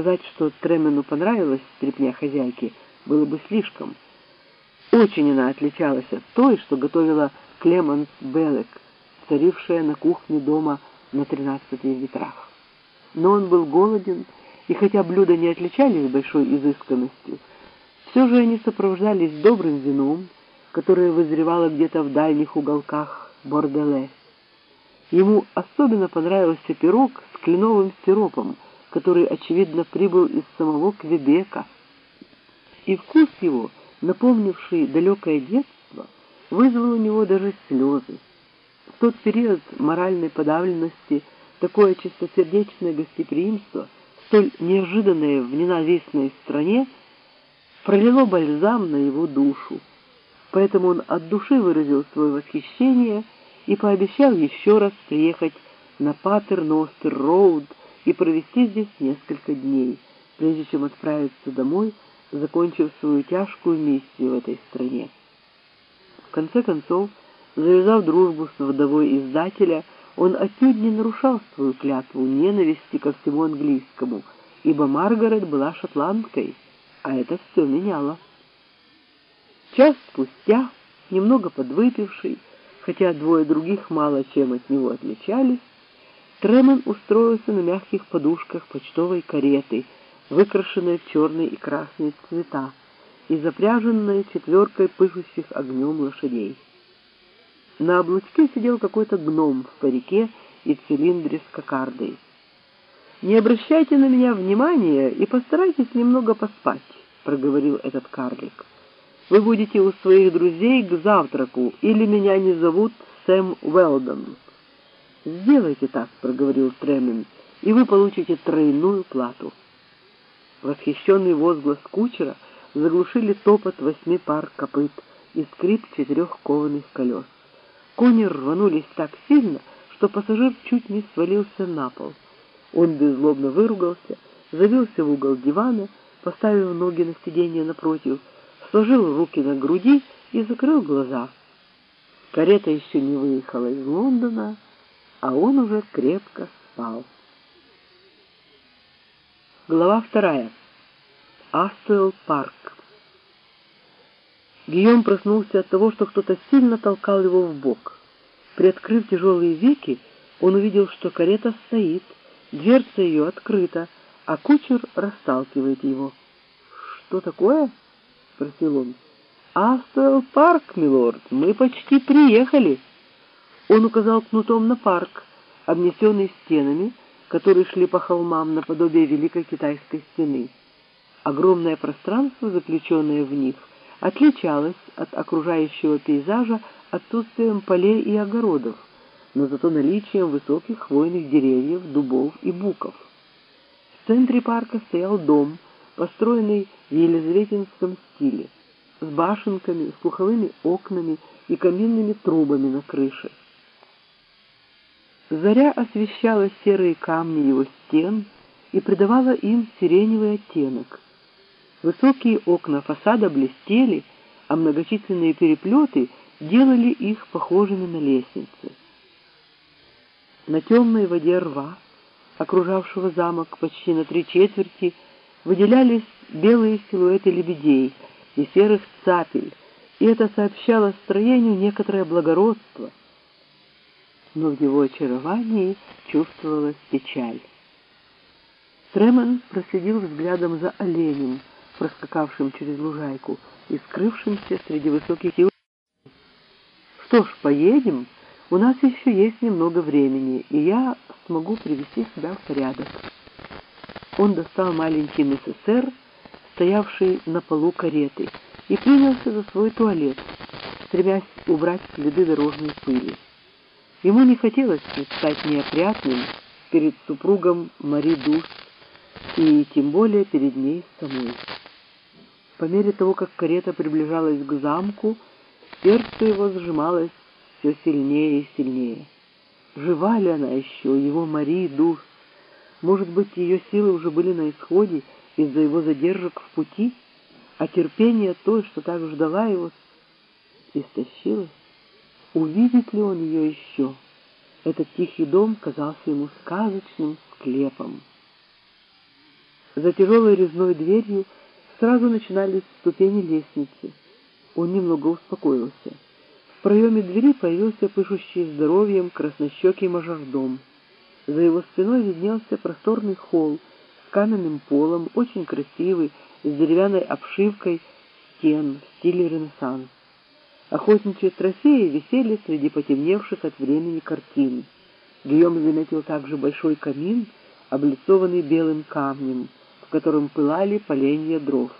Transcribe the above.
Сказать, что Тремену понравилась стряпня хозяйки, было бы слишком. Очень она отличалась от той, что готовила Клеманс Белек, царившая на кухне дома на тринадцати ветрах. Но он был голоден, и хотя блюда не отличались большой изысканностью, все же они сопровождались добрым вином, которое вызревало где-то в дальних уголках Борделе. Ему особенно понравился пирог с кленовым сиропом, который, очевидно, прибыл из самого Квебека. И вкус его, напомнивший далекое детство, вызвал у него даже слезы. В тот период моральной подавленности такое чистосердечное гостеприимство, столь неожиданное в ненавистной стране, пролило бальзам на его душу. Поэтому он от души выразил свое восхищение и пообещал еще раз приехать на Патер-Ностер-Роуд и провести здесь несколько дней, прежде чем отправиться домой, закончив свою тяжкую миссию в этой стране. В конце концов, завязав дружбу с вдовой издателя, он отнюдь не нарушал свою клятву ненависти ко всему английскому, ибо Маргарет была шотландкой, а это все меняло. Час спустя, немного подвыпивший, хотя двое других мало чем от него отличались, Тремен устроился на мягких подушках почтовой кареты, выкрашенной в черный и красный цвета, и запряженной четверкой пышущих огнем лошадей. На облучке сидел какой-то гном в парике и цилиндре с кокардой. «Не обращайте на меня внимания и постарайтесь немного поспать», — проговорил этот карлик. «Вы будете у своих друзей к завтраку, или меня не зовут Сэм Уэлдон». «Сделайте так», — проговорил Тремен, — «и вы получите тройную плату». Восхищенный возглас кучера заглушили топот восьми пар копыт и скрип четырех кованых колес. Кони рванулись так сильно, что пассажир чуть не свалился на пол. Он беззлобно выругался, завелся в угол дивана, поставив ноги на сиденье напротив, сложил руки на груди и закрыл глаза. Карета еще не выехала из Лондона, а он уже крепко спал. Глава вторая. Астуэлл парк. Гийом проснулся от того, что кто-то сильно толкал его в бок. Приоткрыв тяжелые веки, он увидел, что карета стоит, дверца ее открыта, а кучер расталкивает его. «Что такое?» — спросил он. «Астуэлл парк, милорд, мы почти приехали». Он указал кнутом на парк, обнесенный стенами, которые шли по холмам наподобие Великой Китайской стены. Огромное пространство, заключенное в них, отличалось от окружающего пейзажа отсутствием полей и огородов, но зато наличием высоких хвойных деревьев, дубов и буков. В центре парка стоял дом, построенный в елизаветинском стиле, с башенками, с слуховыми окнами и каминными трубами на крыше. Заря освещала серые камни его стен и придавала им сиреневый оттенок. Высокие окна фасада блестели, а многочисленные переплеты делали их похожими на лестницы. На темной воде рва, окружавшего замок почти на три четверти, выделялись белые силуэты лебедей и серых цапель, и это сообщало строению некоторое благородство — но в его очаровании чувствовалась печаль. Тремон проследил взглядом за оленем, проскакавшим через лужайку и скрывшимся среди высоких ил. «Что ж, поедем? У нас еще есть немного времени, и я смогу привести себя в порядок». Он достал маленький НССР, стоявший на полу кареты, и принялся за свой туалет, стремясь убрать следы дорожной пыли. Ему не хотелось стать неопрятным перед супругом Мари Дус и тем более перед ней самой. По мере того, как карета приближалась к замку, сердце его сжималось все сильнее и сильнее. Жива ли она еще, его Мари Дус? Может быть, ее силы уже были на исходе из-за его задержек в пути, а терпение той, что так ждала его, истощилось? Увидит ли он ее еще? Этот тихий дом казался ему сказочным склепом. За тяжелой резной дверью сразу начинались ступени лестницы. Он немного успокоился. В проеме двери появился пышущий здоровьем краснощекий мажордом. За его спиной виднелся просторный холл с каменным полом, очень красивый, с деревянной обшивкой стен в стиле Ренессанс. Охотничьи трофеи висели среди потемневших от времени картин. Гийом заметил также большой камин, облицованный белым камнем, в котором пылали поленья дров.